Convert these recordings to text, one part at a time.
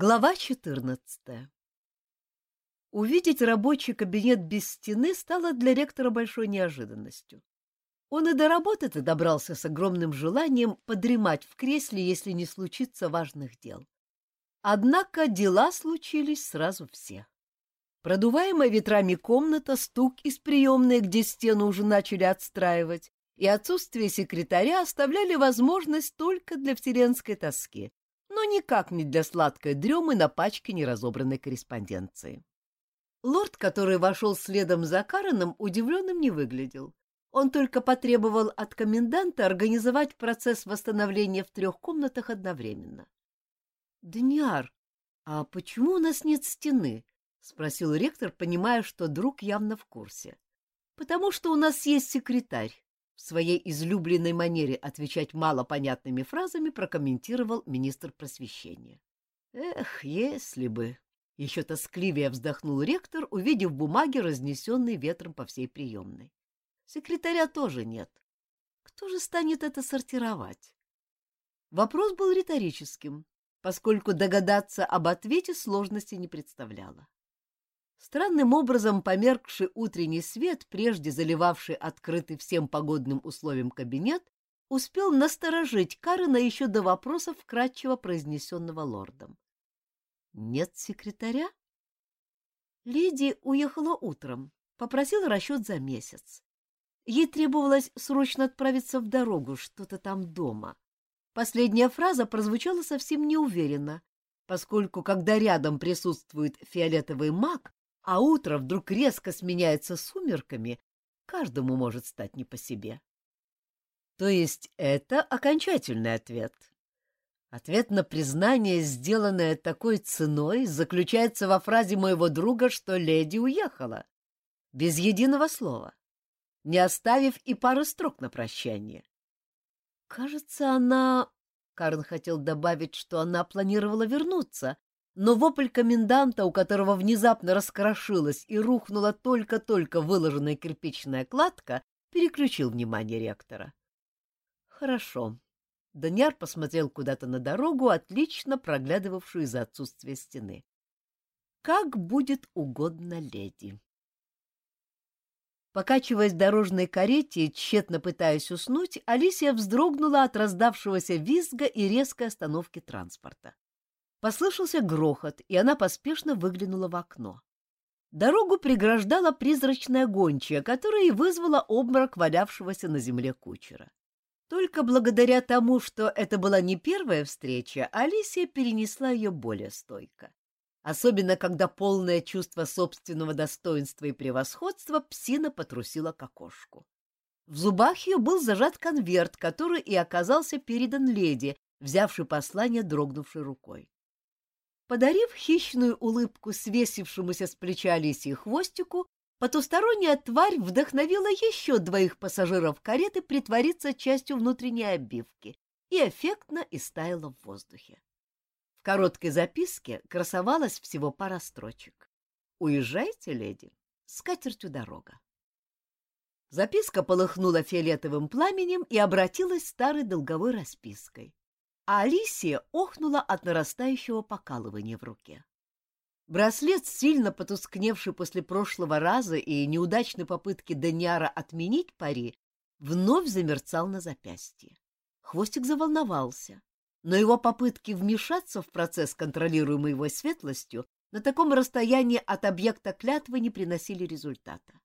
Глава 14. Увидеть рабочий кабинет без стены стало для ректора большой неожиданностью. Он и до работы-то добрался с огромным желанием подремать в кресле, если не случится важных дел. Однако дела случились сразу все. Продуваемая ветрами комната, стук из приемной, где стену уже начали отстраивать, и отсутствие секретаря оставляли возможность только для вселенской тоски, но никак не для сладкой дремы на пачке неразобранной корреспонденции. Лорд, который вошел следом за Кареном, удивленным не выглядел. Он только потребовал от коменданта организовать процесс восстановления в трех комнатах одновременно. — Дняр, а почему у нас нет стены? — спросил ректор, понимая, что друг явно в курсе. — Потому что у нас есть секретарь, в своей излюбленной манере отвечать малопонятными фразами прокомментировал министр просвещения. Эх, если бы! Еще тоскливее вздохнул ректор, увидев бумаги, разнесенные ветром по всей приемной. Секретаря тоже нет. Кто же станет это сортировать? Вопрос был риторическим, поскольку догадаться об ответе сложности не представляло. Странным образом померкший утренний свет, прежде заливавший открытый всем погодным условиям кабинет, успел насторожить Карена еще до вопроса, вкратчиво произнесенного лордом. «Нет секретаря?» Леди уехала утром, попросила расчет за месяц. Ей требовалось срочно отправиться в дорогу, что-то там дома. Последняя фраза прозвучала совсем неуверенно, поскольку, когда рядом присутствует фиолетовый маг, а утро вдруг резко сменяется сумерками, каждому может стать не по себе. То есть это окончательный ответ. Ответ на признание, сделанное такой ценой, заключается во фразе моего друга, что леди уехала. Без единого слова, не оставив и пары строк на прощание. Кажется, она... Карн хотел добавить, что она планировала вернуться, но вопль коменданта, у которого внезапно раскрошилась и рухнула только-только выложенная кирпичная кладка, переключил внимание ректора. Хорошо. Даниар посмотрел куда-то на дорогу, отлично проглядывавшую из-за отсутствия стены. Как будет угодно леди. Покачиваясь в дорожной карете и тщетно пытаясь уснуть, Алисия вздрогнула от раздавшегося визга и резкой остановки транспорта. Послышался грохот, и она поспешно выглянула в окно. Дорогу преграждала призрачная гончая, которая и вызвала обморок валявшегося на земле кучера. Только благодаря тому, что это была не первая встреча, Алисия перенесла ее более стойко. Особенно, когда полное чувство собственного достоинства и превосходства псина потрусила к окошку. В зубах ее был зажат конверт, который и оказался передан леди, взявшей послание дрогнувшей рукой. Подарив хищную улыбку свесившемуся с плеча Алисии хвостику, потусторонняя тварь вдохновила еще двоих пассажиров кареты притвориться частью внутренней обивки и эффектно истаяла в воздухе. В короткой записке красовалась всего пара строчек. «Уезжайте, леди, с катертью дорога». Записка полыхнула фиолетовым пламенем и обратилась старой долговой распиской а Алисия охнула от нарастающего покалывания в руке. Браслет, сильно потускневший после прошлого раза и неудачной попытки Даниара отменить пари, вновь замерцал на запястье. Хвостик заволновался, но его попытки вмешаться в процесс, контролируемый его светлостью, на таком расстоянии от объекта клятвы не приносили результата.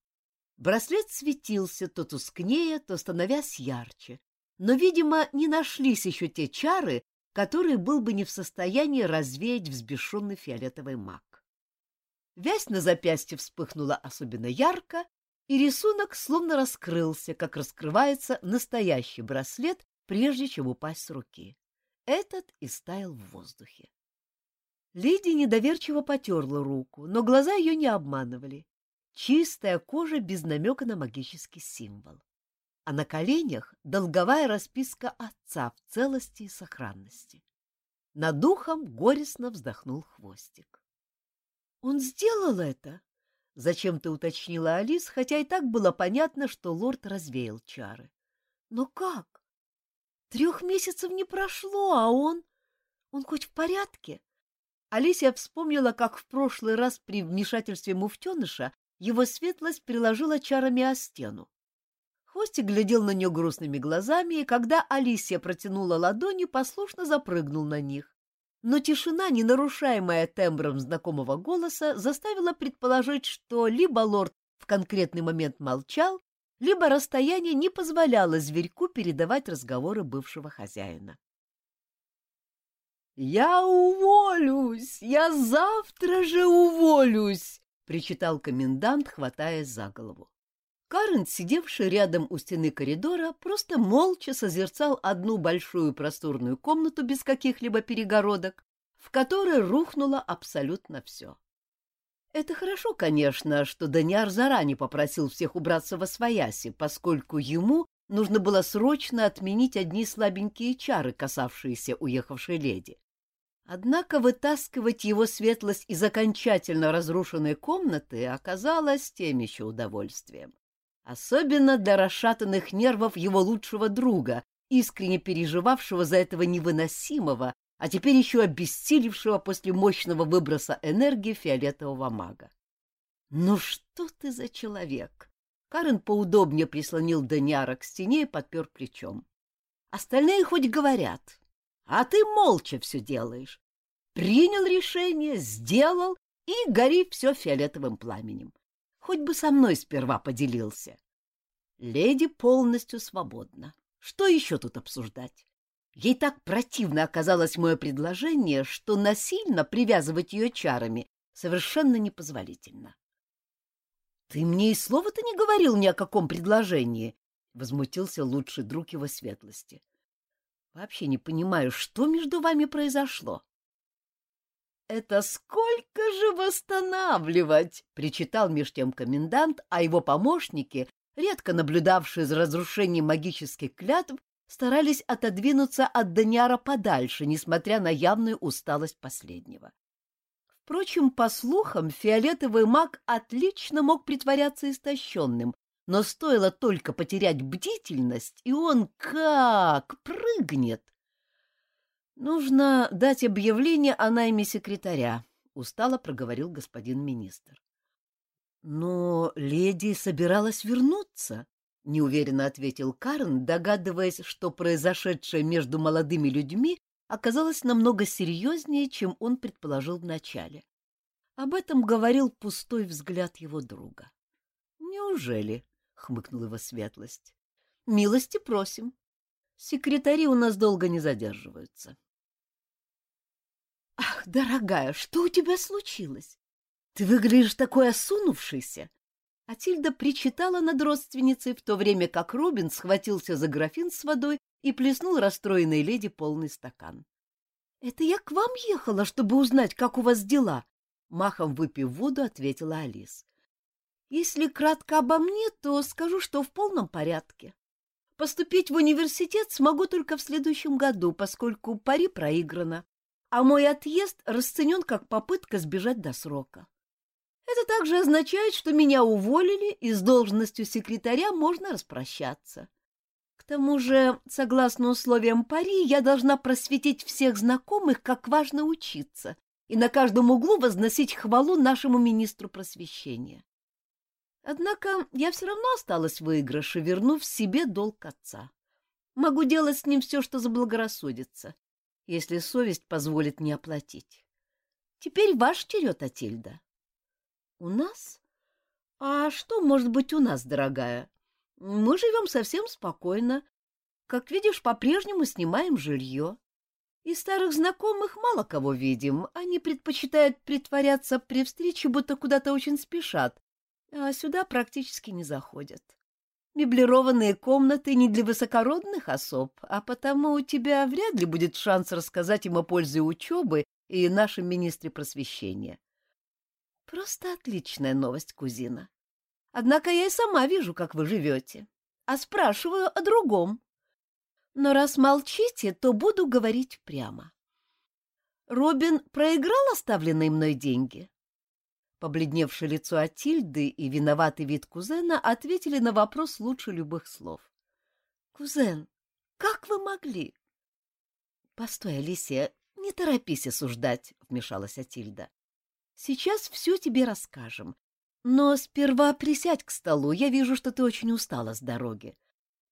Браслет светился то тускнее, то становясь ярче, но, видимо, не нашлись еще те чары, которые был бы не в состоянии развеять взбешенный фиолетовый маг. Вязь на запястье вспыхнула особенно ярко, и рисунок словно раскрылся, как раскрывается настоящий браслет, прежде чем упасть с руки. Этот и стаял в воздухе. Лидия недоверчиво потерла руку, но глаза ее не обманывали. Чистая кожа без намека на магический символ а на коленях долговая расписка отца в целости и сохранности. Над духом горестно вздохнул хвостик. — Он сделал это? — зачем-то уточнила Алис, хотя и так было понятно, что лорд развеял чары. — Но как? Трех месяцев не прошло, а он... Он хоть в порядке? Алисия вспомнила, как в прошлый раз при вмешательстве муфтеныша его светлость приложила чарами о стену. Хвостик глядел на нее грустными глазами, и когда Алисия протянула ладони, послушно запрыгнул на них. Но тишина, не нарушаемая тембром знакомого голоса, заставила предположить, что либо лорд в конкретный момент молчал, либо расстояние не позволяло зверьку передавать разговоры бывшего хозяина. «Я уволюсь! Я завтра же уволюсь!» — причитал комендант, хватаясь за голову. Карен, сидевший рядом у стены коридора, просто молча созерцал одну большую просторную комнату без каких-либо перегородок, в которой рухнуло абсолютно все. Это хорошо, конечно, что Даниар заранее попросил всех убраться во свояси, поскольку ему нужно было срочно отменить одни слабенькие чары, касавшиеся уехавшей леди. Однако вытаскивать его светлость из окончательно разрушенной комнаты оказалось тем еще удовольствием. Особенно для расшатанных нервов его лучшего друга, искренне переживавшего за этого невыносимого, а теперь еще обессилевшего после мощного выброса энергии фиолетового мага. «Ну что ты за человек?» Карен поудобнее прислонил Даниара к стене и подпер плечом. «Остальные хоть говорят, а ты молча все делаешь. Принял решение, сделал и гори все фиолетовым пламенем. Хоть бы со мной сперва поделился. Леди полностью свободна. Что еще тут обсуждать? Ей так противно оказалось мое предложение, что насильно привязывать ее чарами совершенно непозволительно. — Ты мне и слова-то не говорил ни о каком предложении, — возмутился лучший друг его светлости. Вообще не понимаю, что между вами произошло. «Это сколько же восстанавливать!» — причитал меж тем комендант, а его помощники, редко наблюдавшие за разрушением магических клятв, старались отодвинуться от Даниара подальше, несмотря на явную усталость последнего. Впрочем, по слухам, фиолетовый маг отлично мог притворяться истощенным, но стоило только потерять бдительность, и он как прыгнет. Нужно дать объявление о найме секретаря, устало проговорил господин министр. Но леди собиралась вернуться, неуверенно ответил Карн, догадываясь, что произошедшее между молодыми людьми оказалось намного серьезнее, чем он предположил вначале. Об этом говорил пустой взгляд его друга. Неужели? хмыкнула его светлость. Милости просим. Секретари у нас долго не задерживаются. Ах, дорогая, что у тебя случилось? Ты выглядишь такой осунувшийся. Атильда причитала над родственницей, в то время как Робин схватился за графин с водой и плеснул расстроенной леди полный стакан. — Это я к вам ехала, чтобы узнать, как у вас дела, — махом выпив воду, ответила Алис. Если кратко обо мне, то скажу, что в полном порядке. Поступить в университет смогу только в следующем году, поскольку пари проиграно, а мой отъезд расценен как попытка сбежать до срока. Это также означает, что меня уволили, и с должностью секретаря можно распрощаться. К тому же, согласно условиям пари, я должна просветить всех знакомых, как важно учиться, и на каждом углу возносить хвалу нашему министру просвещения. Однако я все равно осталась в выигрыше, вернув себе долг отца. Могу делать с ним все, что заблагорассудится, если совесть позволит не оплатить. Теперь ваш черед, Атильда. У нас? А что может быть у нас, дорогая? Мы живем совсем спокойно. Как видишь, по-прежнему снимаем жилье. Из старых знакомых мало кого видим. Они предпочитают притворяться при встрече, будто куда-то очень спешат, а сюда практически не заходят. Меблированные комнаты не для высокородных особ, а потому у тебя вряд ли будет шанс рассказать им о пользе учебы и нашем министре просвещения. Просто отличная новость, кузина. Однако я и сама вижу, как вы живете, а спрашиваю о другом. Но раз молчите, то буду говорить прямо. Робин проиграл оставленные мной деньги? Побледневшее лицо Атильды и виноватый вид кузена ответили на вопрос лучше любых слов. — Кузен, как вы могли? — Постой, Алисия, не торопись осуждать, — вмешалась Атильда. — Сейчас все тебе расскажем. Но сперва присядь к столу, я вижу, что ты очень устала с дороги.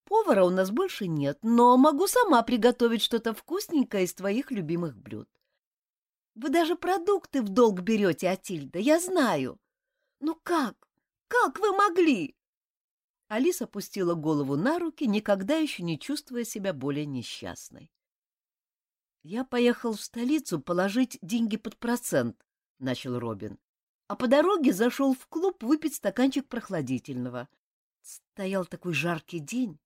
Повара у нас больше нет, но могу сама приготовить что-то вкусненькое из твоих любимых блюд. Вы даже продукты в долг берете, Атильда, я знаю. Ну как? Как вы могли? Алиса опустила голову на руки, никогда еще не чувствуя себя более несчастной. Я поехал в столицу положить деньги под процент, начал Робин. А по дороге зашел в клуб выпить стаканчик прохладительного. Стоял такой жаркий день.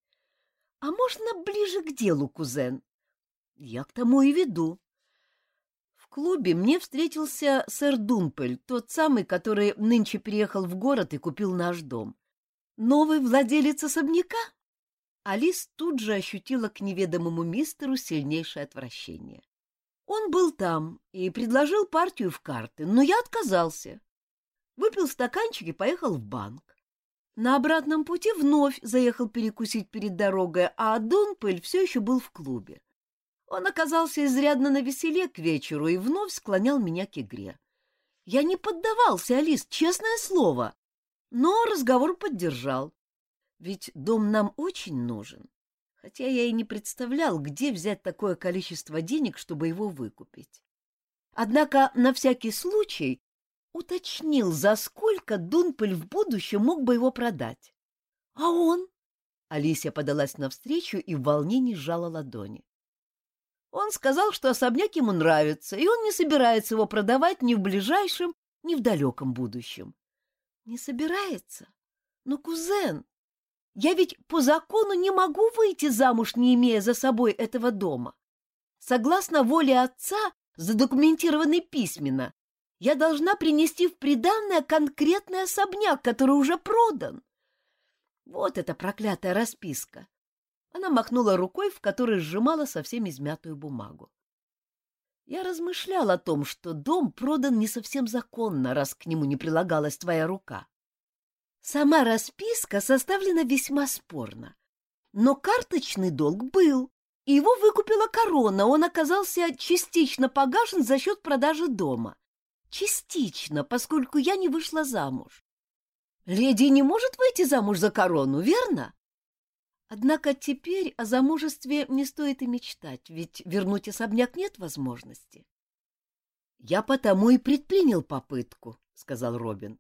А можно ближе к делу, кузен? Я к тому и веду. В клубе мне встретился сэр Думпель, тот самый, который нынче приехал в город и купил наш дом. Новый владелец особняка? Алис тут же ощутила к неведомому мистеру сильнейшее отвращение. Он был там и предложил партию в карты, но я отказался. Выпил стаканчик и поехал в банк. На обратном пути вновь заехал перекусить перед дорогой, а Дунпель все еще был в клубе. Он оказался изрядно на веселе к вечеру и вновь склонял меня к игре. Я не поддавался, Алис, честное слово, но разговор поддержал. Ведь дом нам очень нужен, хотя я и не представлял, где взять такое количество денег, чтобы его выкупить. Однако на всякий случай уточнил, за сколько Дунпель в будущем мог бы его продать. А он? Алисия подалась навстречу и в волнении сжала ладони. Он сказал, что особняк ему нравится, и он не собирается его продавать ни в ближайшем, ни в далеком будущем. Не собирается? Но, кузен, я ведь по закону не могу выйти замуж, не имея за собой этого дома. Согласно воле отца, задокументированной письменно, я должна принести в приданное конкретный особняк, который уже продан. Вот эта проклятая расписка. Она махнула рукой, в которой сжимала совсем измятую бумагу. Я размышлял о том, что дом продан не совсем законно, раз к нему не прилагалась твоя рука. Сама расписка составлена весьма спорно. Но карточный долг был, и его выкупила корона, он оказался частично погашен за счет продажи дома. Частично, поскольку я не вышла замуж. Леди не может выйти замуж за корону, верно? Однако теперь о замужестве не стоит и мечтать, ведь вернуть особняк нет возможности. — Я потому и предпринял попытку, — сказал Робин.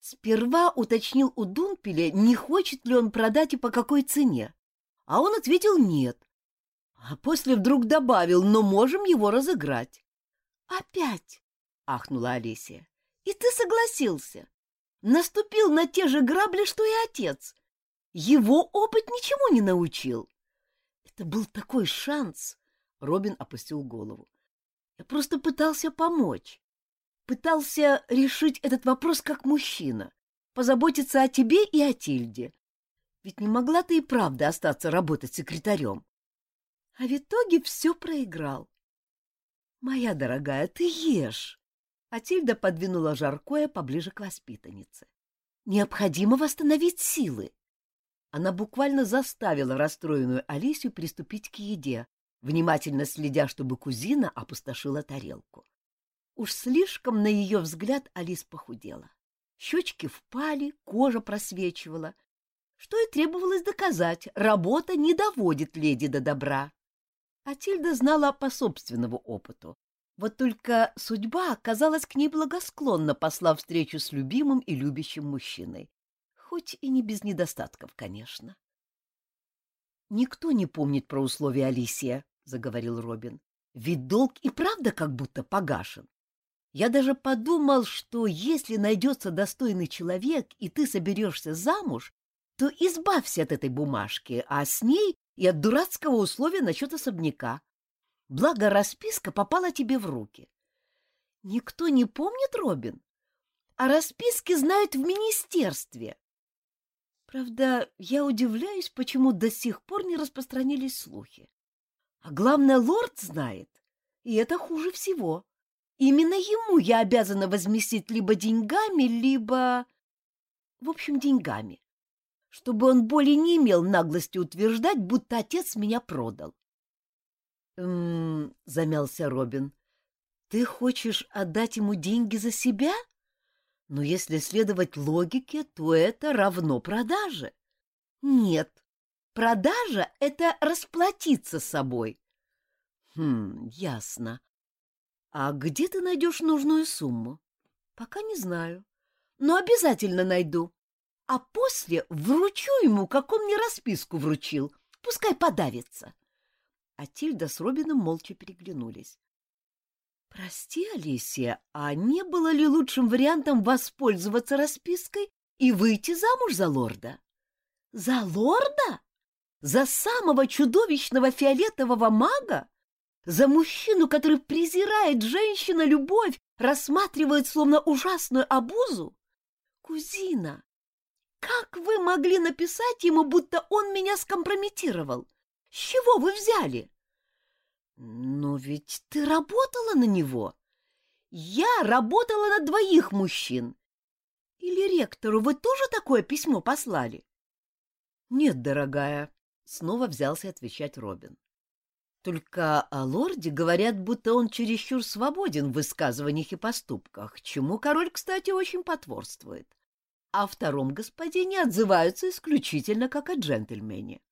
Сперва уточнил у Дунпеля, не хочет ли он продать и по какой цене. А он ответил нет. А после вдруг добавил, но можем его разыграть. «Опять?» — ахнула Алисия. «И ты согласился? Наступил на те же грабли, что и отец. Его опыт ничему не научил». Это был такой шанс. Робин опустил голову. Я просто пытался помочь пытался решить этот вопрос как мужчина, позаботиться о тебе и о Тильде. Ведь не могла ты и правда остаться работать секретарем. А в итоге все проиграл. Моя дорогая, ты ешь. А подвинула жаркое поближе к воспитаннице. Необходимо восстановить силы. Она буквально заставила расстроенную Алисию приступить к еде, внимательно следя, чтобы кузина опустошила тарелку. Уж слишком, на ее взгляд, Алис похудела. Щечки впали, кожа просвечивала. Что и требовалось доказать, работа не доводит леди до добра. Атильда знала по собственному опыту. Вот только судьба оказалась к ней благосклонна, послав встречу с любимым и любящим мужчиной. Хоть и не без недостатков, конечно. «Никто не помнит про условия Алисия», — заговорил Робин. «Ведь долг и правда как будто погашен. Я даже подумал, что если найдется достойный человек, и ты соберешься замуж, то избавься от этой бумажки, а с ней и от дурацкого условия насчет особняка. Благо расписка попала тебе в руки. Никто не помнит, Робин? А расписки знают в министерстве. Правда, я удивляюсь, почему до сих пор не распространились слухи. А главное, лорд знает, и это хуже всего. Именно ему я обязана возместить либо деньгами, либо... В общем, деньгами. Чтобы он более не имел наглости утверждать, будто отец меня продал. — замялся Робин. Ты хочешь отдать ему деньги за себя? Но если следовать логике, то это равно продаже. Нет, продажа — это расплатиться собой. Хм, ясно. А где ты найдешь нужную сумму? Пока не знаю, но обязательно найду. А после вручу ему, как он мне расписку вручил. Пускай подавится. А Тильда с Робином молча переглянулись. Прости, Алисия, а не было ли лучшим вариантом воспользоваться распиской и выйти замуж за лорда? За лорда? За самого чудовищного фиолетового мага? За мужчину, который презирает женщина любовь, рассматривает словно ужасную обузу? Кузина, как вы могли написать ему, будто он меня скомпрометировал? С чего вы взяли? Но ведь ты работала на него. Я работала на двоих мужчин. Или ректору вы тоже такое письмо послали? Нет, дорогая, снова взялся отвечать Робин. Только о лорде говорят, будто он чересчур свободен в высказываниях и поступках, чему король, кстати, очень потворствует. О втором господине отзываются исключительно как о джентльмене.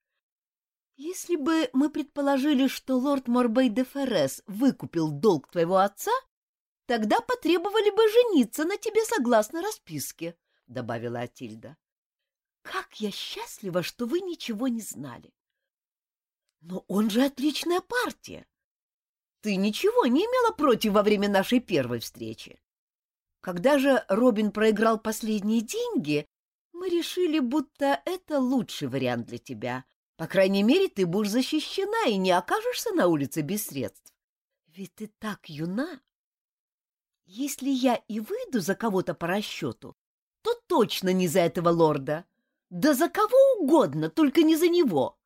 Если бы мы предположили, что лорд Морбей де Феррес выкупил долг твоего отца, тогда потребовали бы жениться на тебе согласно расписке, — добавила Атильда. — Как я счастлива, что вы ничего не знали! Но он же отличная партия. Ты ничего не имела против во время нашей первой встречи. Когда же Робин проиграл последние деньги, мы решили, будто это лучший вариант для тебя, по крайней мере, ты будешь защищена и не окажешься на улице без средств. Ведь ты так юна. Если я и выйду за кого-то по расчету, то точно не за этого лорда. Да за кого угодно, только не за него.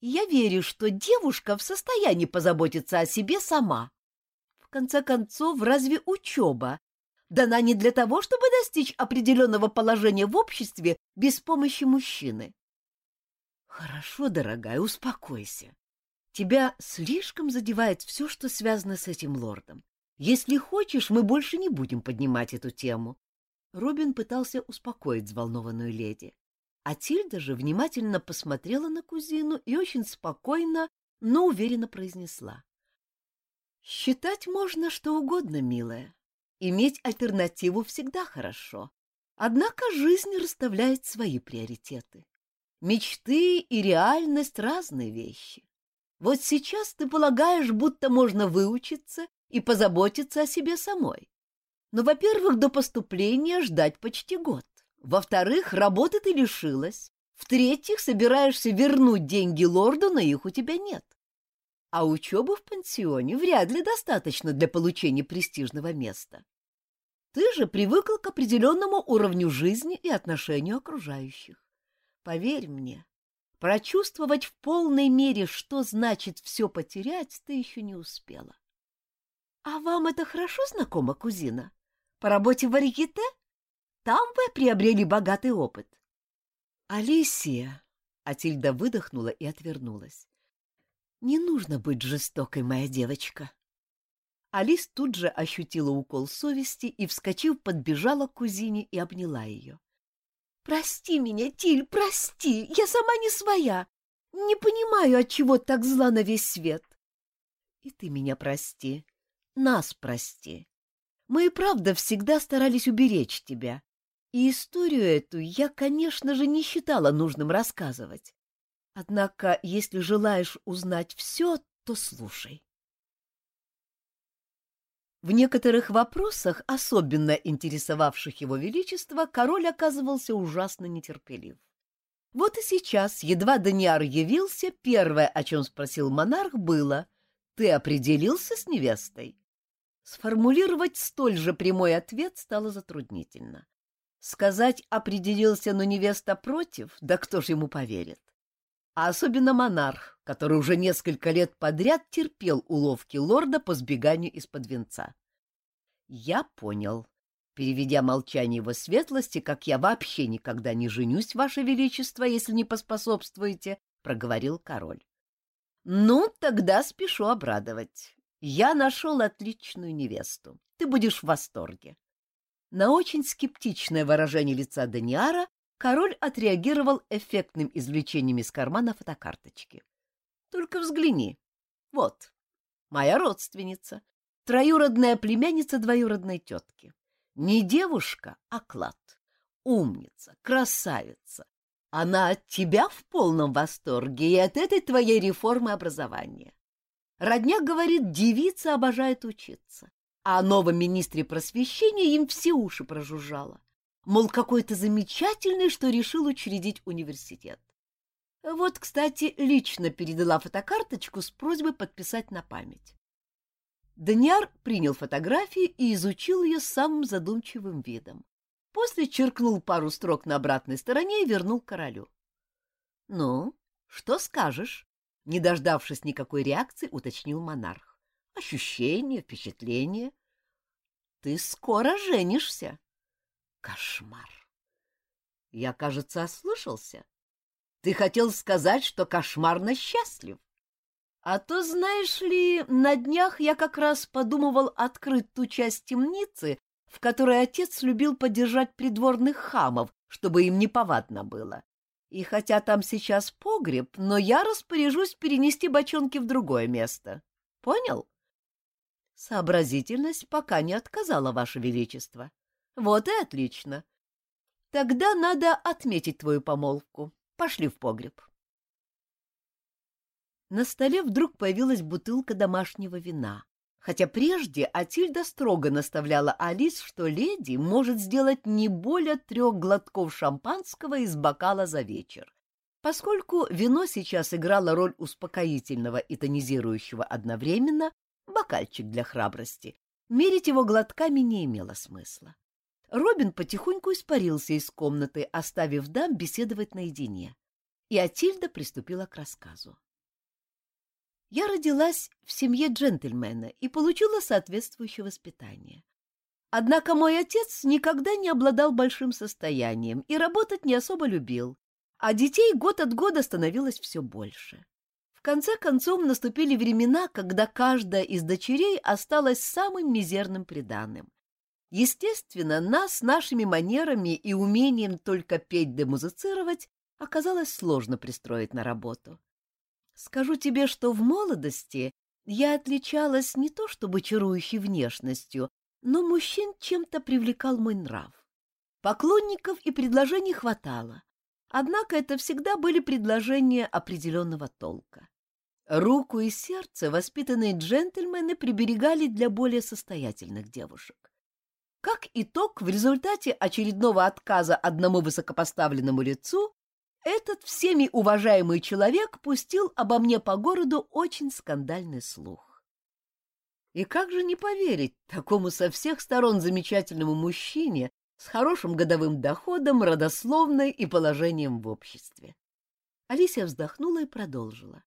я верю, что девушка в состоянии позаботиться о себе сама. В конце концов, разве учеба дана не для того, чтобы достичь определенного положения в обществе без помощи мужчины? Хорошо, дорогая, успокойся. Тебя слишком задевает все, что связано с этим лордом. Если хочешь, мы больше не будем поднимать эту тему. Робин пытался успокоить взволнованную леди. А Тильда же внимательно посмотрела на кузину и очень спокойно, но уверенно произнесла. «Считать можно что угодно, милая. Иметь альтернативу всегда хорошо. Однако жизнь расставляет свои приоритеты. Мечты и реальность — разные вещи. Вот сейчас ты полагаешь, будто можно выучиться и позаботиться о себе самой. Но, во-первых, до поступления ждать почти год. Во-вторых, работы ты лишилась. В-третьих, собираешься вернуть деньги лорду, но их у тебя нет. А учебы в пансионе вряд ли достаточно для получения престижного места. Ты же привыкла к определенному уровню жизни и отношению окружающих. Поверь мне, прочувствовать в полной мере, что значит все потерять, ты еще не успела. — А вам это хорошо знакомо, кузина? По работе в Ариките? Там вы приобрели богатый опыт. — Алисия! — Атильда выдохнула и отвернулась. — Не нужно быть жестокой, моя девочка. Алис тут же ощутила укол совести и, вскочив, подбежала к кузине и обняла ее. Прости меня, Тиль, прости, я сама не своя. Не понимаю, от чего так зла на весь свет. И ты меня прости, нас прости. Мы и правда всегда старались уберечь тебя. И историю эту я, конечно же, не считала нужным рассказывать. Однако, если желаешь узнать все, то слушай. В некоторых вопросах, особенно интересовавших его величество, король оказывался ужасно нетерпелив. Вот и сейчас, едва Даниар явился, первое, о чем спросил монарх, было «Ты определился с невестой?» Сформулировать столь же прямой ответ стало затруднительно. Сказать «определился, но невеста против», да кто ж ему поверит? А особенно монарх, который уже несколько лет подряд терпел уловки лорда по сбеганию из-под венца. «Я понял», переведя молчание его светлости, как я вообще никогда не женюсь, ваше величество, если не поспособствуете, — проговорил король. — Ну, тогда спешу обрадовать. Я нашел отличную невесту. Ты будешь в восторге. На очень скептичное выражение лица Даниара король отреагировал эффектным извлечением из кармана фотокарточки. Только взгляни. Вот, моя родственница, троюродная племянница двоюродной тетки. Не девушка, а клад. Умница, красавица. Она от тебя в полном восторге и от этой твоей реформы образования. Родня говорит, девица обожает учиться. А о новом министре просвещения им все уши прожужжало. Мол, какой-то замечательный, что решил учредить университет. Вот, кстати, лично передала фотокарточку с просьбой подписать на память. Даниар принял фотографии и изучил ее самым задумчивым видом. После черкнул пару строк на обратной стороне и вернул королю. — Ну, что скажешь? — не дождавшись никакой реакции, уточнил монарх. — Ощущения, впечатления? — Ты скоро женишься. — Кошмар! Я, кажется, ослышался. Ты хотел сказать, что кошмарно счастлив. А то, знаешь ли, на днях я как раз подумывал открыть ту часть темницы, в которой отец любил поддержать придворных хамов, чтобы им неповадно было. И хотя там сейчас погреб, но я распоряжусь перенести бочонки в другое место. Понял? Сообразительность пока не отказала, Ваше Величество. Вот и отлично. Тогда надо отметить твою помолвку. Пошли в погреб. На столе вдруг появилась бутылка домашнего вина, хотя прежде Атильда строго наставляла Алис, что леди может сделать не более трех глотков шампанского из бокала за вечер. Поскольку вино сейчас играло роль успокоительного и тонизирующего одновременно, бокальчик для храбрости, мерить его глотками не имело смысла. Робин потихоньку испарился из комнаты, оставив дам беседовать наедине. И Атильда приступила к рассказу. Я родилась в семье джентльмена и получила соответствующее воспитание. Однако мой отец никогда не обладал большим состоянием и работать не особо любил, а детей год от года становилось все больше. В конце концов наступили времена, когда каждая из дочерей осталась самым мизерным приданым. Естественно, нас нашими манерами и умением только петь да музицировать оказалось сложно пристроить на работу. Скажу тебе, что в молодости я отличалась не то чтобы чарующей внешностью, но мужчин чем-то привлекал мой нрав. Поклонников и предложений хватало, однако это всегда были предложения определенного толка. Руку и сердце воспитанные джентльмены приберегали для более состоятельных девушек. Как итог, в результате очередного отказа одному высокопоставленному лицу этот всеми уважаемый человек пустил обо мне по городу очень скандальный слух. И как же не поверить такому со всех сторон замечательному мужчине с хорошим годовым доходом, родословной и положением в обществе? Алисия вздохнула и продолжила.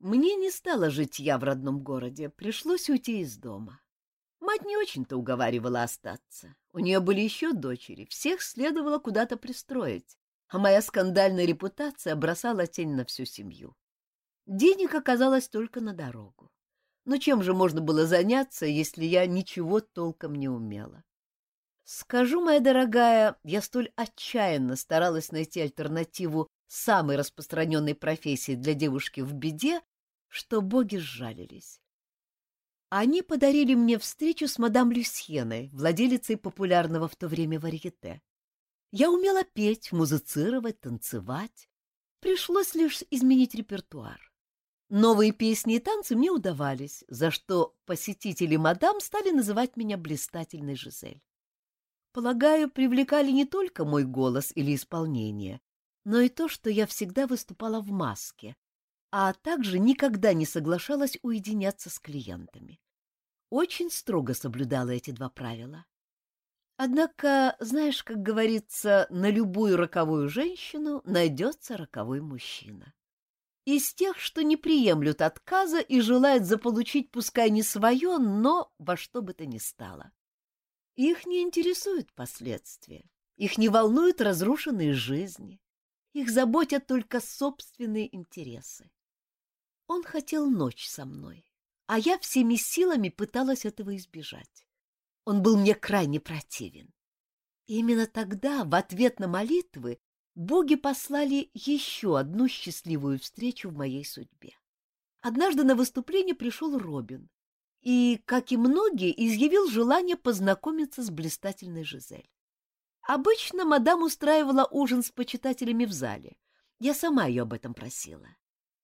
Мне не стало житья в родном городе, пришлось уйти из дома. Мать не очень-то уговаривала остаться. У нее были еще дочери, всех следовало куда-то пристроить а моя скандальная репутация бросала тень на всю семью. Денег оказалось только на дорогу. Но чем же можно было заняться, если я ничего толком не умела? Скажу, моя дорогая, я столь отчаянно старалась найти альтернативу самой распространенной профессии для девушки в беде, что боги сжалились. Они подарили мне встречу с мадам Люсьеной, владелицей популярного в то время варьете. Я умела петь, музицировать, танцевать. Пришлось лишь изменить репертуар. Новые песни и танцы мне удавались, за что посетители мадам стали называть меня блистательной Жизель. Полагаю, привлекали не только мой голос или исполнение, но и то, что я всегда выступала в маске, а также никогда не соглашалась уединяться с клиентами. Очень строго соблюдала эти два правила. Однако, знаешь, как говорится, на любую роковую женщину найдется роковой мужчина. Из тех, что не приемлют отказа и желают заполучить пускай не свое, но во что бы то ни стало. Их не интересуют последствия, их не волнуют разрушенные жизни, их заботят только собственные интересы. Он хотел ночь со мной, а я всеми силами пыталась этого избежать. Он был мне крайне противен. И именно тогда, в ответ на молитвы, боги послали еще одну счастливую встречу в моей судьбе. Однажды на выступление пришел Робин и, как и многие, изъявил желание познакомиться с блистательной Жизель. Обычно мадам устраивала ужин с почитателями в зале. Я сама ее об этом просила.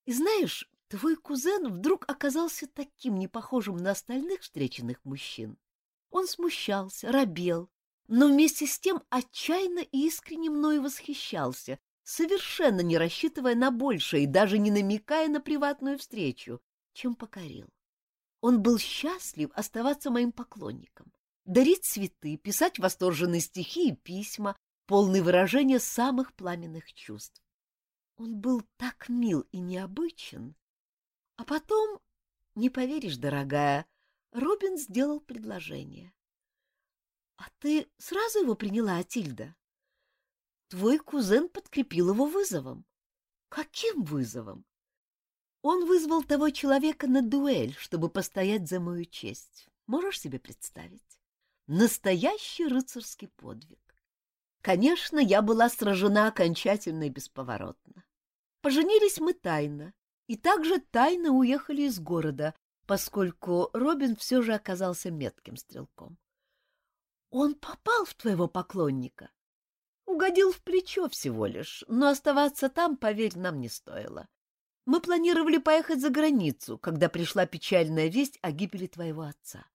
И знаешь, твой кузен вдруг оказался таким непохожим на остальных встреченных мужчин. Он смущался, робел, но вместе с тем отчаянно и искренне мною восхищался, совершенно не рассчитывая на большее и даже не намекая на приватную встречу, чем покорил. Он был счастлив оставаться моим поклонником, дарить цветы, писать восторженные стихи и письма, полные выражения самых пламенных чувств. Он был так мил и необычен. А потом, не поверишь, дорогая, Робин сделал предложение. А ты сразу его приняла, Атильда? Твой кузен подкрепил его вызовом. Каким вызовом? Он вызвал того человека на дуэль, чтобы постоять за мою честь. Можешь себе представить? Настоящий рыцарский подвиг. Конечно, я была сражена окончательно и бесповоротно. Поженились мы тайно, и также тайно уехали из города, поскольку Робин все же оказался метким стрелком. Он попал в твоего поклонника. Угодил в плечо всего лишь, но оставаться там, поверь, нам не стоило. Мы планировали поехать за границу, когда пришла печальная весть о гибели твоего отца.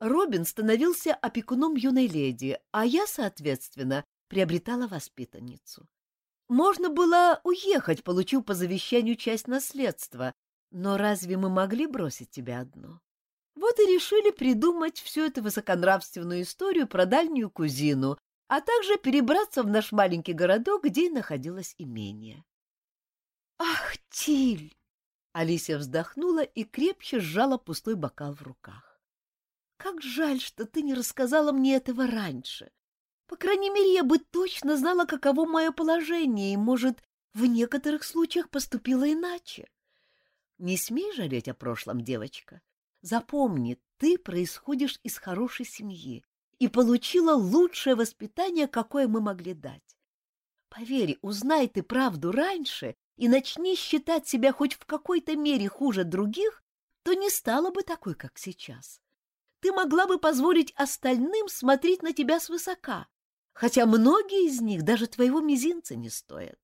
Робин становился опекуном юной леди, а я, соответственно, приобретала воспитанницу. Можно было уехать, получив по завещанию часть наследства, но разве мы могли бросить тебя одну? Вот и решили придумать всю эту высоконравственную историю про дальнюю кузину, а также перебраться в наш маленький городок, где находилось имение. «Ах, Тиль!» Алисия вздохнула и крепче сжала пустой бокал в руках. «Как жаль, что ты не рассказала мне этого раньше. По крайней мере, я бы точно знала, каково мое положение, и, может, в некоторых случаях поступила иначе. Не смей жалеть о прошлом, девочка. Запомни, ты происходишь из хорошей семьи и получила лучшее воспитание, какое мы могли дать. Поверь, узнай ты правду раньше и начни считать себя хоть в какой-то мере хуже других, то не стала бы такой, как сейчас. Ты могла бы позволить остальным смотреть на тебя свысока, хотя многие из них даже твоего мизинца не стоят.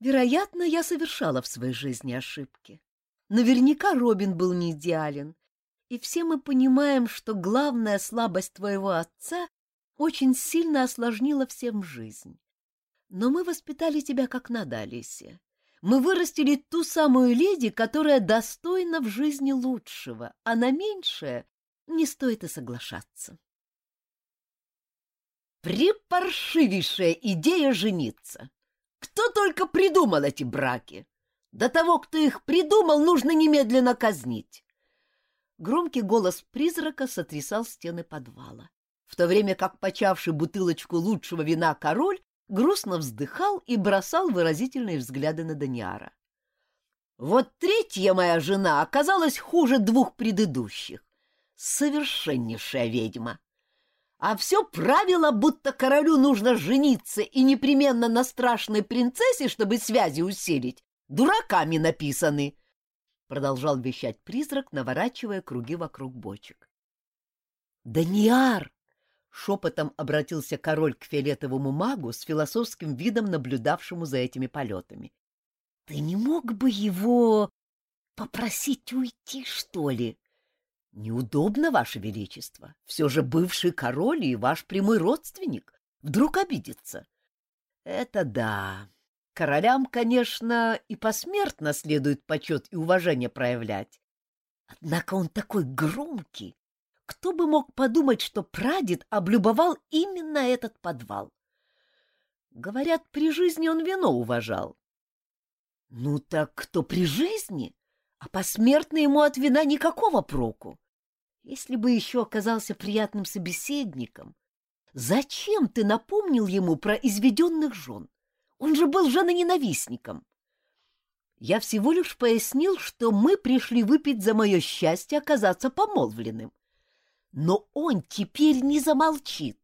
Вероятно, я совершала в своей жизни ошибки. Наверняка Робин был не идеален, и все мы понимаем, что главная слабость твоего отца очень сильно осложнила всем жизнь. Но мы воспитали тебя как надо, Алисия. Мы вырастили ту самую леди, которая достойна в жизни лучшего, а на меньшее не стоит и соглашаться. Припаршивейшая идея жениться! Кто только придумал эти браки! До того, кто их придумал, нужно немедленно казнить. Громкий голос призрака сотрясал стены подвала, в то время как почавший бутылочку лучшего вина король грустно вздыхал и бросал выразительные взгляды на Даниара. Вот третья моя жена оказалась хуже двух предыдущих. Совершеннейшая ведьма. А все правило, будто королю нужно жениться и непременно на страшной принцессе, чтобы связи усилить, дураками написаны, — продолжал вещать призрак, наворачивая круги вокруг бочек. — Даниар! — шепотом обратился король к фиолетовому магу с философским видом, наблюдавшему за этими полетами. — Ты не мог бы его попросить уйти, что ли? — Неудобно, ваше величество. Все же бывший король и ваш прямой родственник. Вдруг обидится. — Это да, Королям, конечно, и посмертно следует почет и уважение проявлять. Однако он такой громкий. Кто бы мог подумать, что прадед облюбовал именно этот подвал? Говорят, при жизни он вино уважал. Ну так кто при жизни? А посмертно ему от вина никакого проку. Если бы еще оказался приятным собеседником, зачем ты напомнил ему про изведенных жен? Он же был женоненавистником. Я всего лишь пояснил, что мы пришли выпить за мое счастье оказаться помолвленным. Но он теперь не замолчит.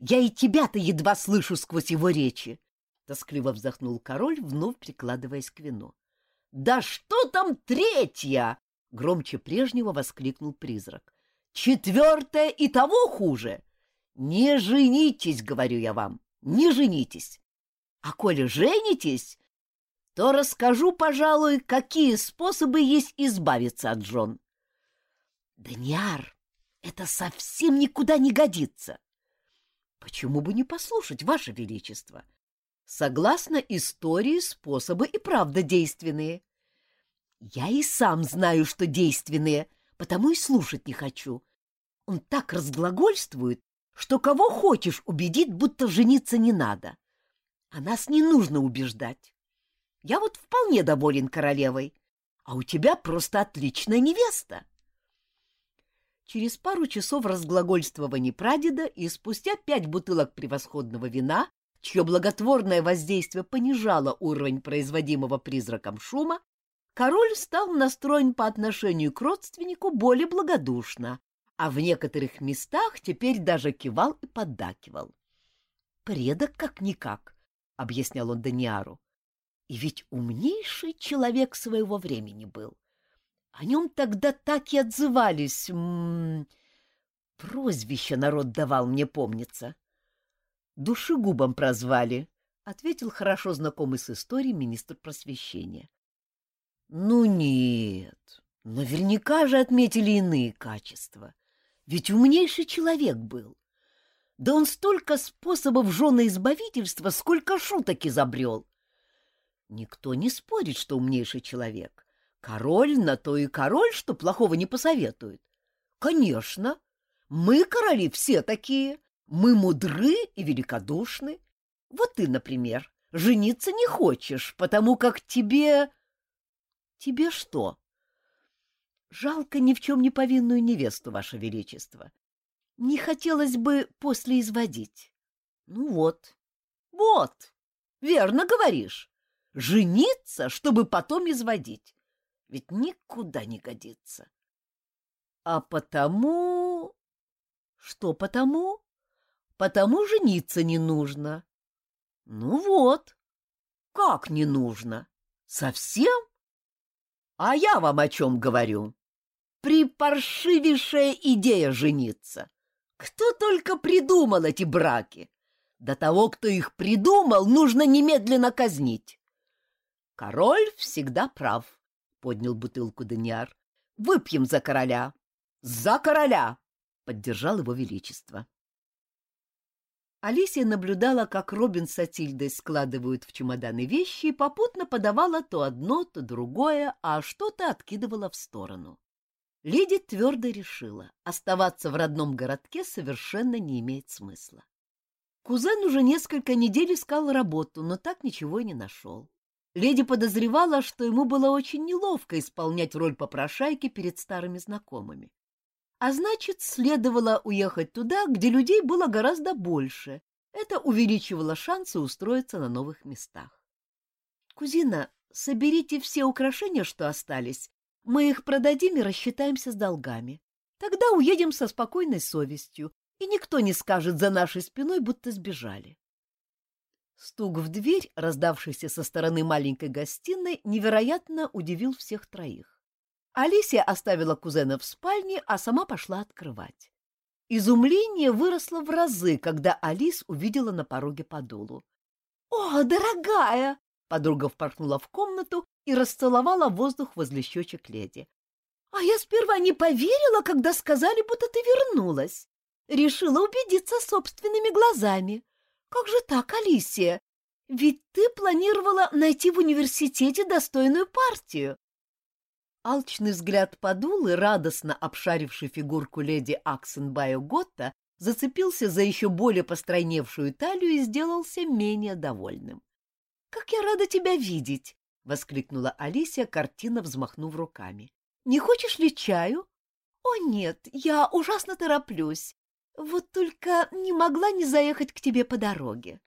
Я и тебя-то едва слышу сквозь его речи. Тоскливо вздохнул король, вновь прикладываясь к вину. — Да что там третья? — громче прежнего воскликнул призрак. — Четвертая и того хуже. Не женитесь, говорю я вам, не женитесь. А коли женитесь, то расскажу, пожалуй, какие способы есть избавиться от жен. — Даниар, это совсем никуда не годится. Почему бы не послушать, Ваше Величество? Согласно истории, способы и правда действенные. Я и сам знаю, что действенные, потому и слушать не хочу. Он так разглагольствует, что кого хочешь убедит, будто жениться не надо. А нас не нужно убеждать. Я вот вполне доволен королевой, а у тебя просто отличная невеста. Через пару часов разглагольствования прадеда и спустя пять бутылок превосходного вина, чье благотворное воздействие понижало уровень производимого призраком шума, король стал настроен по отношению к родственнику более благодушно, а в некоторых местах теперь даже кивал и поддакивал. «Предок как-никак», — объяснял он Даниару. «И ведь умнейший человек своего времени был. О нем тогда так и отзывались. М -м -м, прозвище народ давал, мне помнится. Душегубом прозвали, — ответил хорошо знакомый с историей министр просвещения. Ну нет, наверняка же отметили иные качества. Ведь умнейший человек был. Да он столько способов жена избавительства, сколько шуток изобрел. Никто не спорит, что умнейший человек. Король на то и король, что плохого не посоветует. Конечно, мы, короли, все такие. Мы мудры и великодушны. Вот ты, например, жениться не хочешь, потому как тебе... Тебе что? Жалко ни в чем не повинную невесту, ваше величество. Не хотелось бы после изводить. Ну вот, вот, верно говоришь. Жениться, чтобы потом изводить ведь никуда не годится. А потому... Что потому? Потому жениться не нужно. Ну вот. Как не нужно? Совсем? А я вам о чем говорю? Припаршивейшая идея жениться. Кто только придумал эти браки? До того, кто их придумал, нужно немедленно казнить. Король всегда прав. — поднял бутылку Даниар. — Выпьем за короля! За короля! — поддержал его величество. Алисия наблюдала, как Робин с Атильдой складывают в чемоданы вещи и попутно подавала то одно, то другое, а что-то откидывала в сторону. Леди твердо решила, оставаться в родном городке совершенно не имеет смысла. Кузен уже несколько недель искал работу, но так ничего и не нашел. Леди подозревала, что ему было очень неловко исполнять роль попрошайки перед старыми знакомыми. А значит, следовало уехать туда, где людей было гораздо больше. Это увеличивало шансы устроиться на новых местах. «Кузина, соберите все украшения, что остались. Мы их продадим и рассчитаемся с долгами. Тогда уедем со спокойной совестью, и никто не скажет за нашей спиной, будто сбежали». Стук в дверь, раздавшийся со стороны маленькой гостиной, невероятно удивил всех троих. Алисия оставила кузена в спальне, а сама пошла открывать. Изумление выросло в разы, когда Алис увидела на пороге подолу. «О, дорогая!» — подруга впорхнула в комнату и расцеловала воздух возле щечек леди. «А я сперва не поверила, когда сказали, будто ты вернулась. Решила убедиться собственными глазами. Как же так, Алисия? Ведь ты планировала найти в университете достойную партию. Алчный взгляд подулы, радостно обшаривший фигурку леди Аксенбайо Готта, зацепился за еще более постройневшую талию и сделался менее довольным. — Как я рада тебя видеть! — воскликнула Алисия, картина взмахнув руками. — Не хочешь ли чаю? — О, нет, я ужасно тороплюсь. Вот только не могла не заехать к тебе по дороге.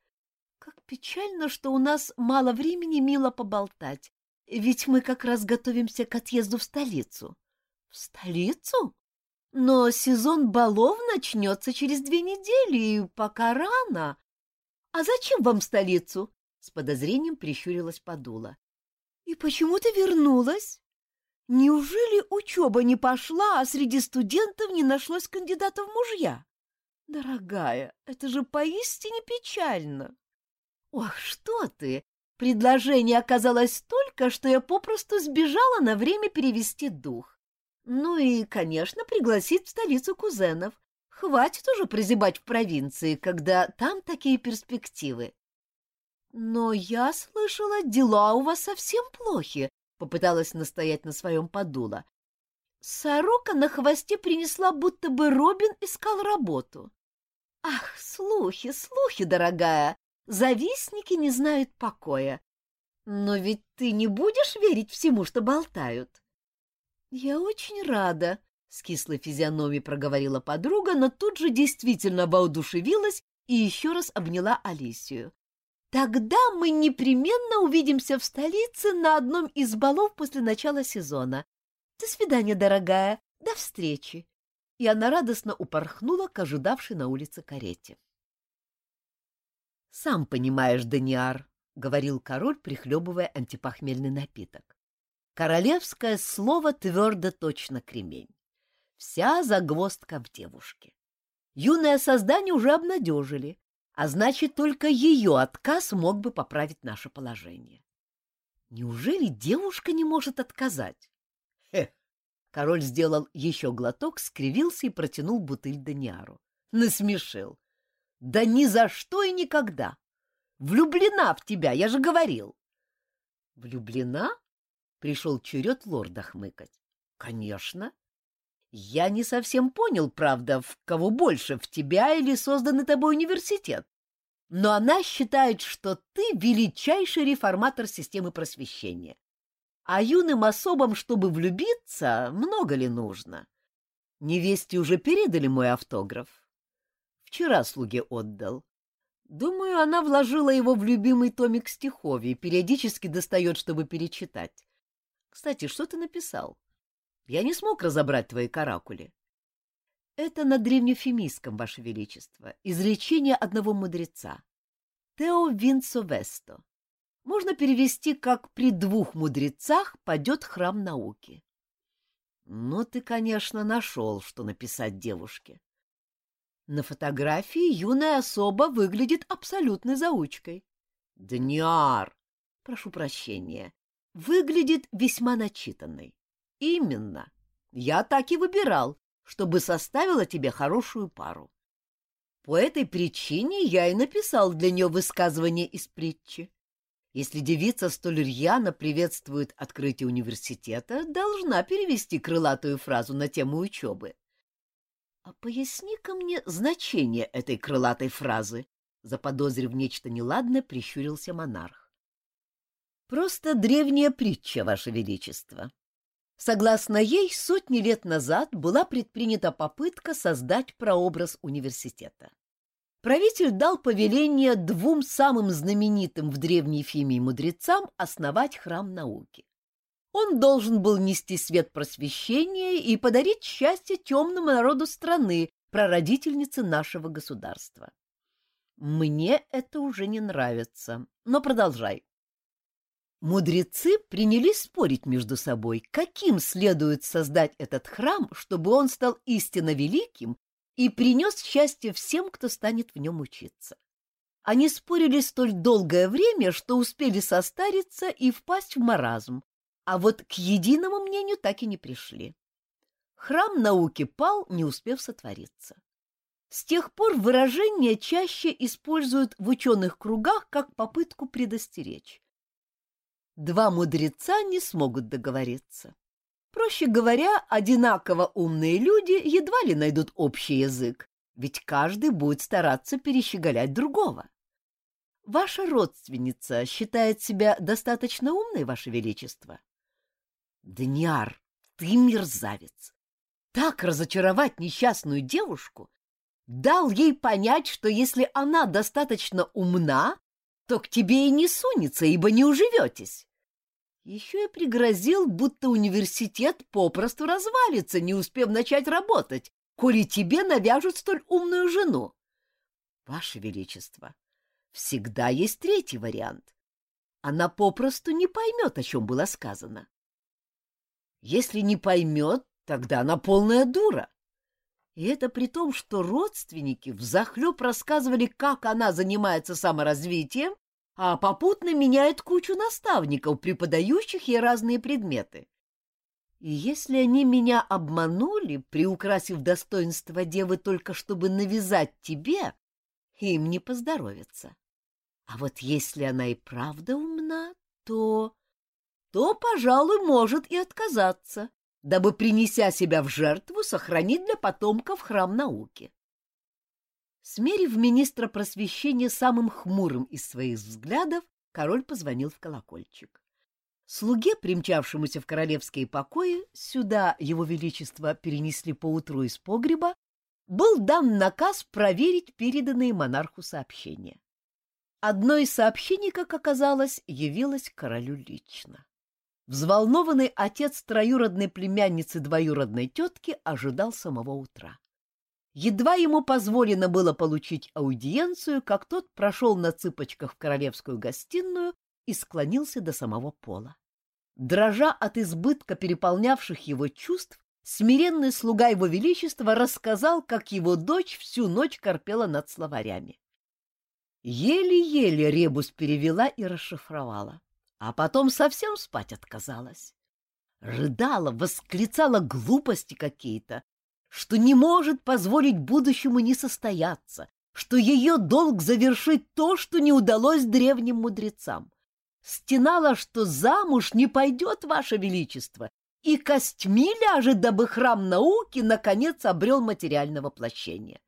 Как печально, что у нас мало времени мило поболтать. Ведь мы как раз готовимся к отъезду в столицу. В столицу? Но сезон балов начнется через две недели, и пока рано. А зачем вам в столицу? С подозрением прищурилась Подула. И почему ты вернулась? Неужели учеба не пошла, а среди студентов не нашлось кандидата в мужья? Дорогая, это же поистине печально. Ох, что ты! Предложение оказалось столько, что я попросту сбежала на время перевести дух. Ну и, конечно, пригласить в столицу кузенов. Хватит уже прозябать в провинции, когда там такие перспективы. Но я слышала, дела у вас совсем плохи, попыталась настоять на своем подула. Сорока на хвосте принесла, будто бы Робин искал работу. Ах, слухи, слухи, дорогая, завистники не знают покоя. Но ведь ты не будешь верить всему, что болтают. Я очень рада, с кислой физиономией проговорила подруга, но тут же действительно воодушевилась и еще раз обняла Алисию. Тогда мы непременно увидимся в столице на одном из балов после начала сезона. До свидания, дорогая. До встречи. И она радостно упорхнула к ожидавшей на улице карете. Сам понимаешь, Даниар, говорил король, прихлебывая антипохмельный напиток. Королевское слово твердо точно кремень. Вся загвоздка в девушке. Юное создание уже обнадежили, а значит, только ее отказ мог бы поправить наше положение. Неужели девушка не может отказать? Хе! Король сделал еще глоток, скривился и протянул бутыль Даниару. Насмешил. Да ни за что и никогда. Влюблена в тебя, я же говорил. Влюблена? Пришел черед лорда хмыкать. Конечно. Я не совсем понял, правда, в кого больше, в тебя или созданный тобой университет. Но она считает, что ты величайший реформатор системы просвещения. А юным особам, чтобы влюбиться, много ли нужно? Невесте уже передали мой автограф. Вчера слуге отдал. Думаю, она вложила его в любимый томик стихов и периодически достает, чтобы перечитать. Кстати, что ты написал? Я не смог разобрать твои каракули. Это на древнефемийском, Ваше Величество, изречение одного мудреца. Тео Винцо Весто. Можно перевести как «при двух мудрецах падет храм науки». Ну, ты, конечно, нашел, что написать девушке. На фотографии юная особа выглядит абсолютной заучкой. Дняр, прошу прощения, выглядит весьма начитанной. Именно. Я так и выбирал, чтобы составила тебе хорошую пару. По этой причине я и написал для нее высказывание из притчи. Если девица столь рьяно приветствует открытие университета, должна перевести крылатую фразу на тему учебы. А поясни-ка мне значение этой крылатой фразы, заподозрив нечто неладное, прищурился монарх. Просто древняя притча, Ваше Величество. Согласно ей, сотни лет назад была предпринята попытка создать прообраз университета. Правитель дал повеление двум самым знаменитым в Древней Фимии мудрецам основать храм науки. Он должен был нести свет просвещения и подарить счастье темному народу страны, прародительнице нашего государства. Мне это уже не нравится, но продолжай. Мудрецы принялись спорить между собой, каким следует создать этот храм, чтобы он стал истинно великим и принес счастье всем, кто станет в нем учиться. Они спорили столь долгое время, что успели состариться и впасть в маразм, а вот к единому мнению так и не пришли. Храм науки пал, не успев сотвориться. С тех пор выражение чаще используют в ученых кругах как попытку предостеречь. Два мудреца не смогут договориться. Проще говоря, одинаково умные люди едва ли найдут общий язык, ведь каждый будет стараться перещеголять другого. Ваша родственница считает себя достаточно умной, Ваше Величество? Дняр, ты мерзавец! Так разочаровать несчастную девушку? Дал ей понять, что если она достаточно умна, то к тебе и не сунется, ибо не уживетесь. Еще и пригрозил, будто университет попросту развалится, не успев начать работать, коли тебе навяжут столь умную жену. Ваше Величество, всегда есть третий вариант. Она попросту не поймет, о чем было сказано. Если не поймет, тогда она полная дура. И это при том, что родственники взахлеб рассказывали, как она занимается саморазвитием, а попутно меняет кучу наставников, преподающих ей разные предметы. И если они меня обманули, приукрасив достоинство девы только чтобы навязать тебе, им не поздоровится. А вот если она и правда умна, то... то, пожалуй, может и отказаться, дабы, принеся себя в жертву, сохранить для потомков храм науки. Смерив министра просвещения самым хмурым из своих взглядов, король позвонил в колокольчик. Слуге, примчавшемуся в королевские покои, сюда его величество перенесли поутру из погреба, был дан наказ проверить переданные монарху сообщения. Одно из сообщений, как оказалось, явилось королю лично. Взволнованный отец троюродной племянницы двоюродной тетки ожидал самого утра. Едва ему позволено было получить аудиенцию, как тот прошел на цыпочках в королевскую гостиную и склонился до самого пола. Дрожа от избытка переполнявших его чувств, смиренный слуга его величества рассказал, как его дочь всю ночь корпела над словарями. Еле-еле ребус перевела и расшифровала, а потом совсем спать отказалась. Рыдала, восклицала глупости какие-то, что не может позволить будущему не состояться, что ее долг завершить то, что не удалось древним мудрецам стенала, что замуж не пойдет, Ваше Величество, и костьми ляжет, дабы храм науки наконец обрел материальное воплощение.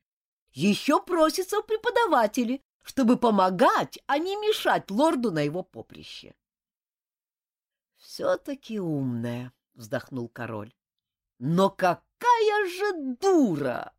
Еще просится в преподаватели, чтобы помогать, а не мешать лорду на его поприще. — Все-таки умная, — вздохнул король. — Но какая же дура!